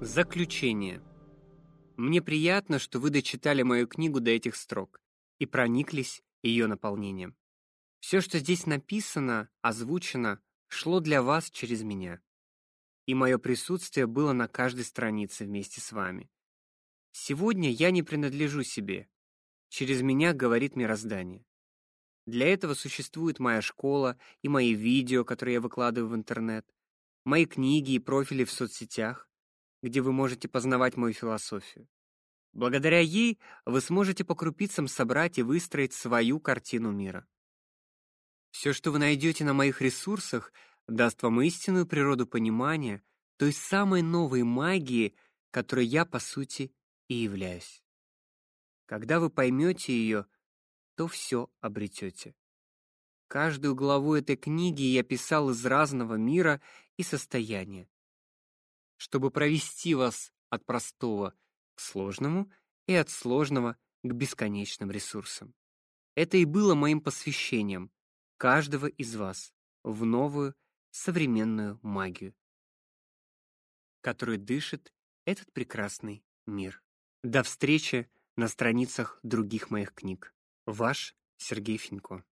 Заключение. Мне приятно, что вы дочитали мою книгу до этих строк и прониклись ее наполнением. Все, что здесь написано, озвучено, шло для вас через меня. И мое присутствие было на каждой странице вместе с вами. Сегодня я не принадлежу себе. Через меня говорит мироздание. Для этого существует моя школа и мои видео, которые я выкладываю в интернет, мои книги и профили в соцсетях, где вы можете познавать мою философию. Благодаря ей вы сможете по крупицам собрать и выстроить свою картину мира. Все, что вы найдете на моих ресурсах, даст вам истинную природу понимания той самой новой магии, которой я, по сути, и являюсь. Когда вы поймете ее, то все обретете. Каждую главу этой книги я писал из разного мира и состояния, чтобы провести вас от простого к сложному и от сложного к бесконечным ресурсам. Это и было моим посвящением каждого из вас в новую современную магию, которой дышит этот прекрасный мир. До встречи на страницах других моих книг. Ваш Сергей Финько.